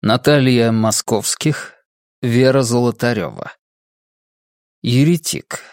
Наталья Московских, Вера Золотарева. Еретик.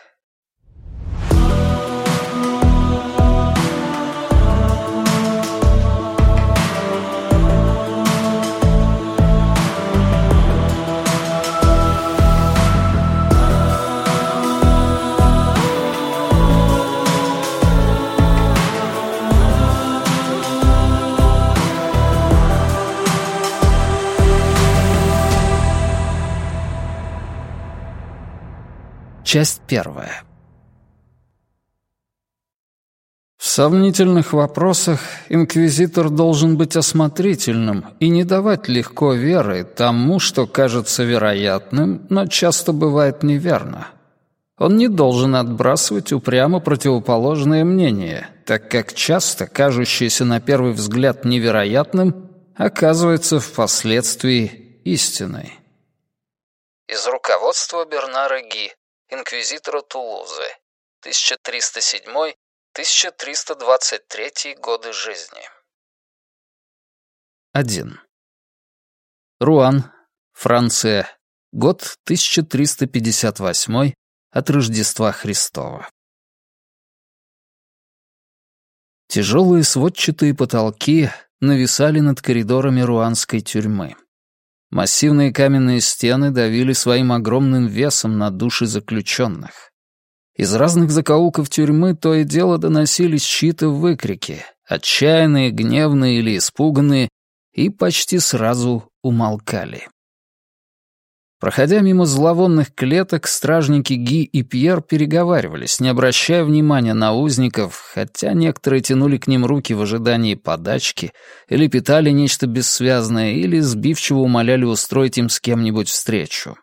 Часть первая. В сомнительных вопросах инквизитор должен быть осмотрительным и не давать легко веры тому, что кажется вероятным, но часто бывает неверно. Он не должен отбрасывать упрямо противоположное мнение, так как часто кажущееся на первый взгляд невероятным оказывается впоследствии истиной. Из руководства Бернара Ги инквизитора Тулузы, 1307-1323 годы жизни. 1. Руан, Франция, год 1358 от Рождества Христова. Тяжелые сводчатые потолки нависали над коридорами руанской тюрьмы. Массивные каменные стены давили своим огромным весом на души заключенных. Из разных закоулков тюрьмы то и дело доносились чьи-то выкрики, отчаянные, гневные или испуганные, и почти сразу умолкали. Проходя мимо зловонных клеток, стражники Ги и Пьер переговаривались, не обращая внимания на узников, хотя некоторые тянули к ним руки в ожидании подачки, или питали нечто бессвязное, или сбивчиво умоляли устроить им с кем-нибудь встречу.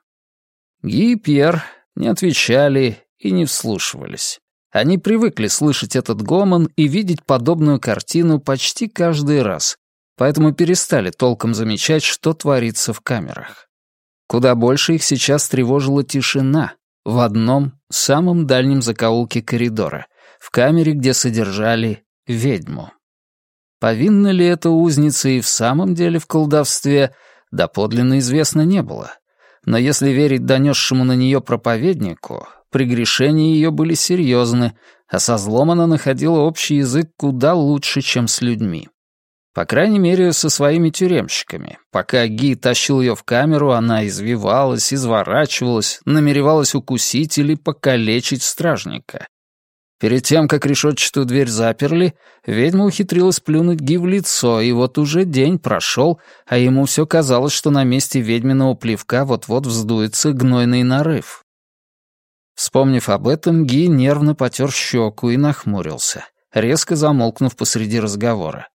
Ги и Пьер не отвечали и не вслушивались. Они привыкли слышать этот гомон и видеть подобную картину почти каждый раз, поэтому перестали толком замечать, что творится в камерах. Куда больше их сейчас тревожила тишина в одном, самом дальнем закоулке коридора, в камере, где содержали ведьму. Повинна ли эта узница и в самом деле в колдовстве, доподлинно известно не было. Но если верить донесшему на нее проповеднику, прегрешения ее были серьезны, а со злом она находила общий язык куда лучше, чем с людьми. По крайней мере, со своими тюремщиками. Пока Ги тащил ее в камеру, она извивалась, изворачивалась, намеревалась укусить или покалечить стражника. Перед тем, как решетчатую дверь заперли, ведьма ухитрилась плюнуть Ги в лицо, и вот уже день прошел, а ему все казалось, что на месте ведьминого плевка вот-вот вздуется гнойный нарыв. Вспомнив об этом, Ги нервно потер щеку и нахмурился, резко замолкнув посреди разговора.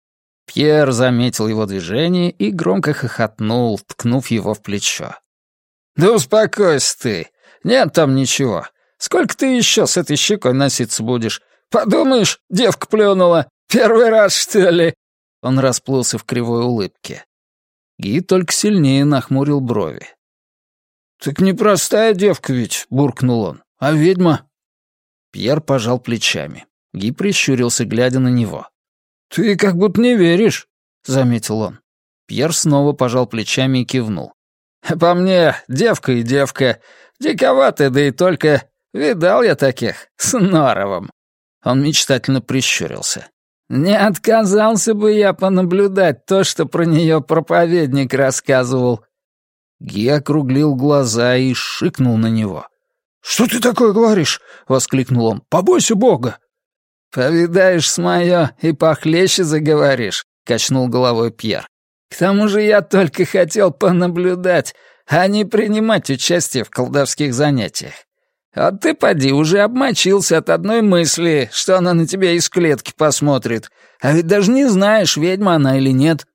Пьер заметил его движение и громко хохотнул, ткнув его в плечо. «Да успокойся ты. Нет там ничего. Сколько ты еще с этой щекой носиться будешь? Подумаешь, девка плюнула. Первый раз, что ли?» Он расплылся в кривой улыбке. Ги только сильнее нахмурил брови. «Так непростая девка ведь», — буркнул он, — «а ведьма?» Пьер пожал плечами. Ги прищурился, глядя на него. «Ты как будто не веришь», — заметил он. Пьер снова пожал плечами и кивнул. «По мне, девка и девка. Диковатая, да и только. Видал я таких, с норовом». Он мечтательно прищурился. «Не отказался бы я понаблюдать то, что про нее проповедник рассказывал». Ги округлил глаза и шикнул на него. «Что ты такое говоришь?» — воскликнул он. «Побойся Бога!» «Повидаешь с моё и похлеще заговоришь», — качнул головой Пьер. «К тому же я только хотел понаблюдать, а не принимать участие в колдовских занятиях. А ты, поди, уже обмочился от одной мысли, что она на тебя из клетки посмотрит. А ведь даже не знаешь, ведьма она или нет».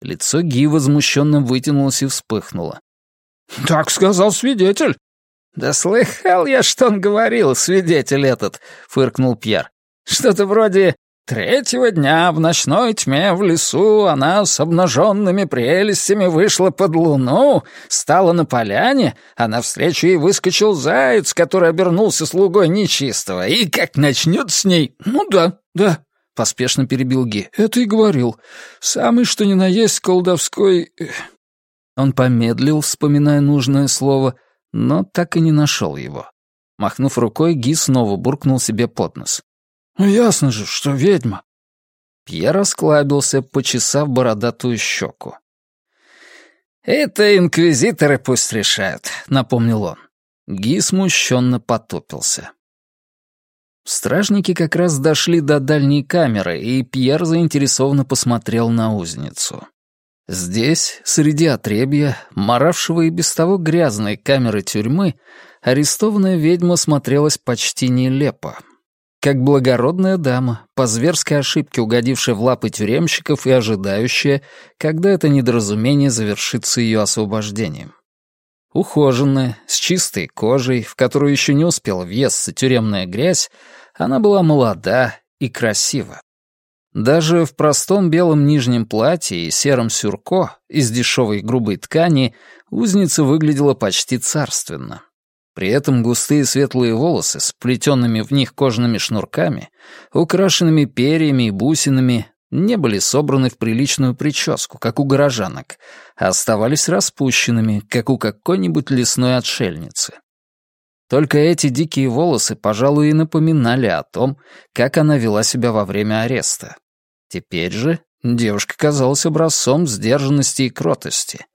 Лицо Ги возмущенно вытянулось и вспыхнуло. «Так сказал свидетель». «Да слыхал я, что он говорил, свидетель этот», — фыркнул Пьер. Что-то вроде «Третьего дня в ночной тьме в лесу она с обнаженными прелестями вышла под луну, стала на поляне, а навстречу ей выскочил заяц, который обернулся слугой нечистого, и как начнет с ней... Ну да, да, — поспешно перебил Ги. «Это и говорил. Самый что ни на есть колдовской... Он помедлил, вспоминая нужное слово, но так и не нашел его. Махнув рукой, Ги снова буркнул себе под нос. «Ну ясно же, что ведьма». Пьер осклабился, почесав бородатую щеку. «Это инквизиторы пусть решают», — напомнил он. Ги смущенно потупился. Стражники как раз дошли до дальней камеры, и Пьер заинтересованно посмотрел на узницу. Здесь, среди отребья, моравшего и без того грязной камеры тюрьмы, арестованная ведьма смотрелась почти нелепо. Как благородная дама, по зверской ошибке угодившая в лапы тюремщиков и ожидающая, когда это недоразумение завершится ее освобождением. Ухоженная, с чистой кожей, в которую еще не успела въесться тюремная грязь, она была молода и красива. Даже в простом белом нижнем платье и сером сюрко из дешевой грубой ткани узница выглядела почти царственно. При этом густые светлые волосы с плетенными в них кожаными шнурками, украшенными перьями и бусинами, не были собраны в приличную прическу, как у горожанок, а оставались распущенными, как у какой-нибудь лесной отшельницы. Только эти дикие волосы, пожалуй, и напоминали о том, как она вела себя во время ареста. Теперь же девушка казалась образцом сдержанности и кротости.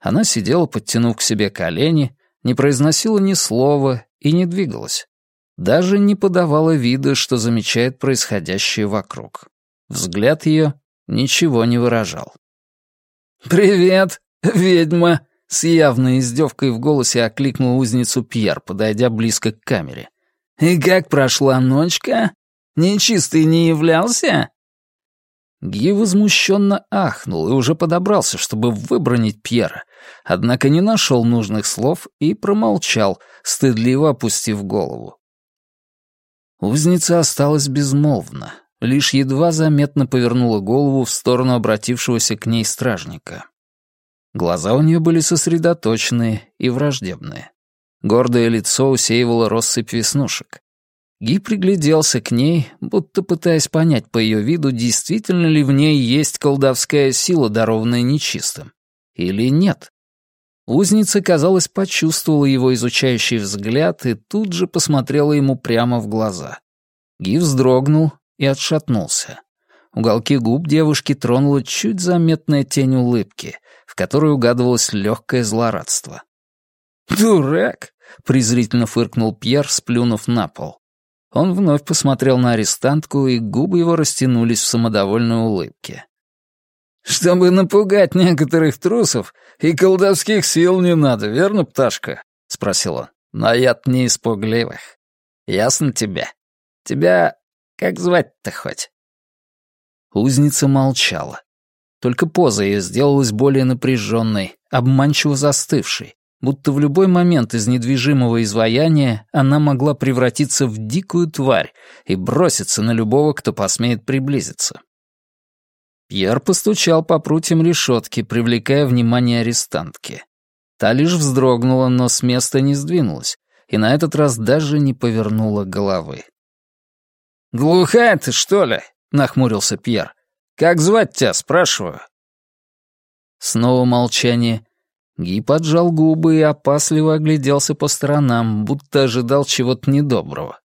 Она сидела, подтянув к себе колени, не произносила ни слова и не двигалась. Даже не подавала вида, что замечает происходящее вокруг. Взгляд ее ничего не выражал. «Привет, ведьма!» — с явной издевкой в голосе окликнул узницу Пьер, подойдя близко к камере. «И как прошла ночка? Нечистый не являлся?» Ги возмущенно ахнул и уже подобрался, чтобы выбронить Пьера, однако не нашел нужных слов и промолчал, стыдливо опустив голову. Узница осталась безмолвна, лишь едва заметно повернула голову в сторону обратившегося к ней стражника. Глаза у нее были сосредоточенные и враждебные. Гордое лицо усеивало россыпь веснушек. Ги пригляделся к ней, будто пытаясь понять по ее виду, действительно ли в ней есть колдовская сила, дарованная нечистым, или нет. Узница, казалось, почувствовала его изучающий взгляд и тут же посмотрела ему прямо в глаза. Ги вздрогнул и отшатнулся. Уголки губ девушки тронула чуть заметная тень улыбки, в которой угадывалось легкое злорадство. «Дурак!» — презрительно фыркнул Пьер, сплюнув на пол. Он вновь посмотрел на арестантку, и губы его растянулись в самодовольной улыбке. «Чтобы напугать некоторых трусов, и колдовских сил не надо, верно, пташка?» — спросил он. «Но я-то не испугливых. Ясно тебе? Тебя как звать-то хоть?» Узница молчала. Только поза ее сделалась более напряженной, обманчиво застывшей будто в любой момент из недвижимого изваяния она могла превратиться в дикую тварь и броситься на любого, кто посмеет приблизиться. Пьер постучал по прутьям решетки, привлекая внимание арестантки. Та лишь вздрогнула, но с места не сдвинулась, и на этот раз даже не повернула головы. «Глухая ты, что ли?» — нахмурился Пьер. «Как звать тебя, спрашиваю?» Снова молчание, Ги поджал губы и опасливо огляделся по сторонам, будто ожидал чего-то недоброго.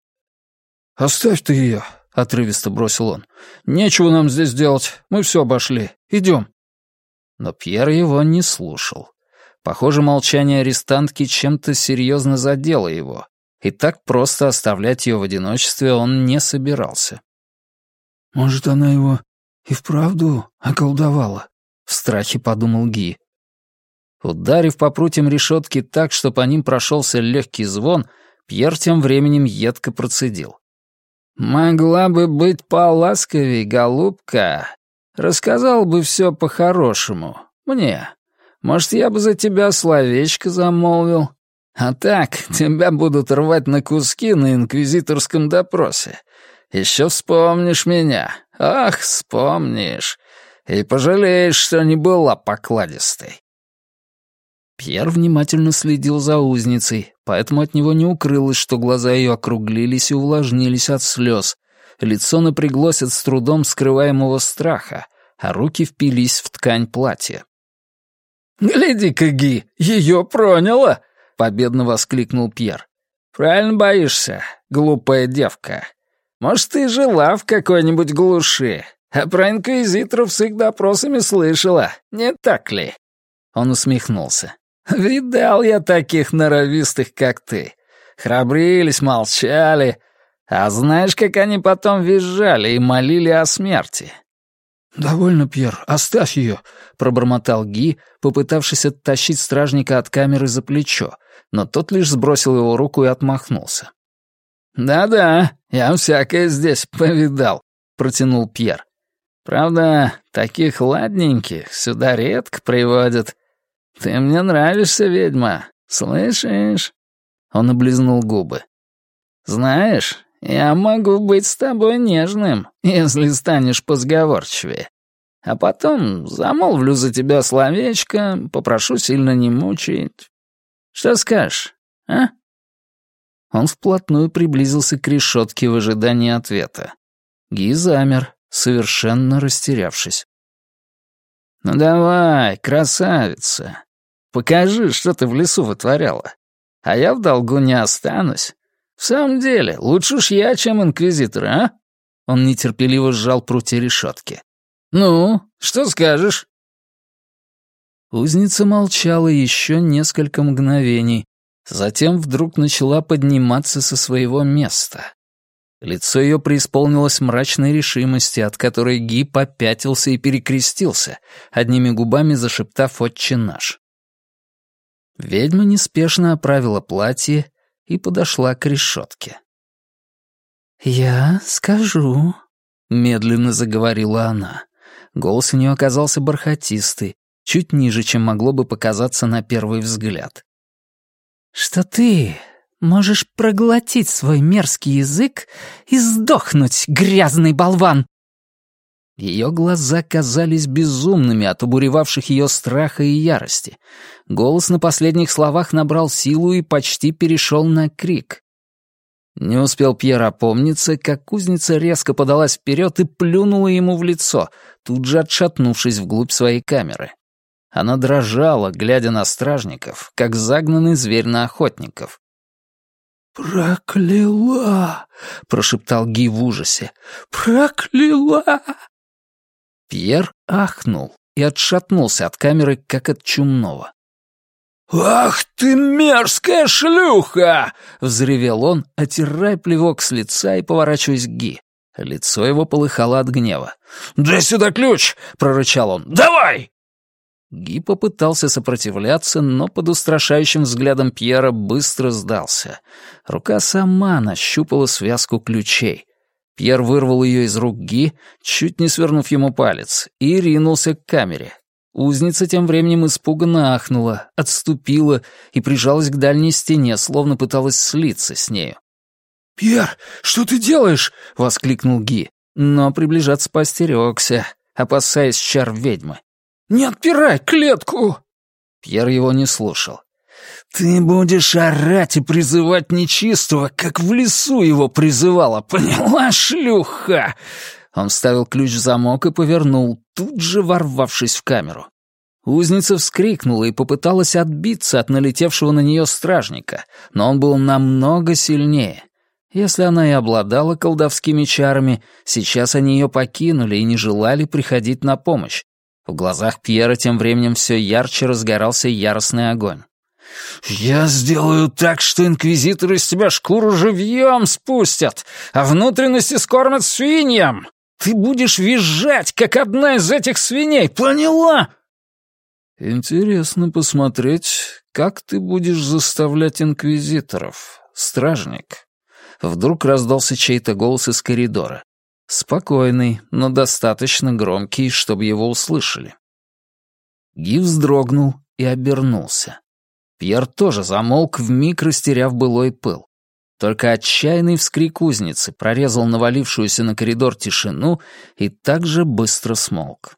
«Оставь ты ее», — отрывисто бросил он. «Нечего нам здесь делать, мы все обошли. Идем». Но Пьер его не слушал. Похоже, молчание арестантки чем-то серьезно задело его, и так просто оставлять ее в одиночестве он не собирался. «Может, она его и вправду околдовала?» — в страхе подумал Ги. Ударив по прутьям решетки так, что по ним прошелся легкий звон, Пьер тем временем едко процедил. «Могла бы быть поласковей, голубка. Рассказал бы все по-хорошему. Мне. Может, я бы за тебя словечко замолвил. А так, тебя будут рвать на куски на инквизиторском допросе. Еще вспомнишь меня. Ах, вспомнишь. И пожалеешь, что не была покладистой. Пьер внимательно следил за узницей, поэтому от него не укрылось, что глаза ее округлились и увлажнились от слез, лицо напряглось от с трудом скрываемого страха, а руки впились в ткань платья. «Гляди-ка, Ги, ее проняло!» — победно воскликнул Пьер. «Правильно боишься, глупая девка. Может, ты жила в какой-нибудь глуши, а про инквизиторов с их допросами слышала, не так ли?» Он усмехнулся. «Видал я таких норовистых, как ты. Храбрились, молчали. А знаешь, как они потом визжали и молили о смерти?» «Довольно, Пьер, оставь ее», — пробормотал Ги, попытавшись оттащить стражника от камеры за плечо, но тот лишь сбросил его руку и отмахнулся. «Да-да, я всякое здесь повидал», — протянул Пьер. «Правда, таких ладненьких сюда редко приводят. Ты мне нравишься, ведьма, слышишь?» Он облизнул губы. «Знаешь, я могу быть с тобой нежным, если станешь позговорчивее. А потом замолвлю за тебя словечко, попрошу сильно не мучить. Что скажешь, а?» Он вплотную приблизился к решетке в ожидании ответа. Ги замер, совершенно растерявшись. «Ну давай, красавица, покажи, что ты в лесу вытворяла. А я в долгу не останусь. В самом деле, лучше уж я, чем инквизитор, а?» Он нетерпеливо сжал прутья решетки. «Ну, что скажешь?» Узница молчала еще несколько мгновений, затем вдруг начала подниматься со своего места. Лицо ее преисполнилось мрачной решимости, от которой Ги попятился и перекрестился, одними губами зашептав «Отче наш». Ведьма неспешно оправила платье и подошла к решетке. «Я скажу», — медленно заговорила она. Голос у нее оказался бархатистый, чуть ниже, чем могло бы показаться на первый взгляд. «Что ты можешь проглотить свой мерзкий язык и сдохнуть, грязный болван!» Ее глаза казались безумными от обуревавших ее страха и ярости. Голос на последних словах набрал силу и почти перешел на крик. Не успел Пьер опомниться, как кузница резко подалась вперед и плюнула ему в лицо, тут же отшатнувшись вглубь своей камеры. Она дрожала, глядя на стражников, как загнанный зверь на охотников. «Прокляла!» — прошептал Ги в ужасе. «Прокляла!» Пьер ахнул и отшатнулся от камеры, как от чумного. «Ах ты мерзкая шлюха!» — взревел он, отирая плевок с лица и поворачиваясь к Ги. Лицо его полыхало от гнева. «Дай сюда ключ!» — прорычал он. «Давай!» Ги попытался сопротивляться, но под устрашающим взглядом Пьера быстро сдался. Рука сама нащупала связку ключей. Пьер вырвал ее из рук Ги, чуть не свернув ему палец, и ринулся к камере. Узница тем временем испуганно ахнула, отступила и прижалась к дальней стене, словно пыталась слиться с нею. «Пьер, что ты делаешь?» — воскликнул Ги, но приближаться постерегся, опасаясь чар ведьмы. «Не отпирай клетку!» Пьер его не слушал. «Ты будешь орать и призывать нечистого, как в лесу его призывала, поняла, шлюха?» Он вставил ключ в замок и повернул, тут же ворвавшись в камеру. Узница вскрикнула и попыталась отбиться от налетевшего на нее стражника, но он был намного сильнее. Если она и обладала колдовскими чарами, сейчас они ее покинули и не желали приходить на помощь, в глазах Пьера тем временем все ярче разгорался яростный огонь. «Я сделаю так, что инквизиторы из тебя шкуру живьем спустят, а внутренности скормят свиньям. Ты будешь визжать, как одна из этих свиней, поняла?» «Интересно посмотреть, как ты будешь заставлять инквизиторов, стражник». Вдруг раздался чей-то голос из коридора. Спокойный, но достаточно громкий, чтобы его услышали. Ги вздрогнул и обернулся. Пьер тоже замолк, вмиг растеряв былой пыл. Только отчаянный вскрик узницы прорезал навалившуюся на коридор тишину и также быстро смолк.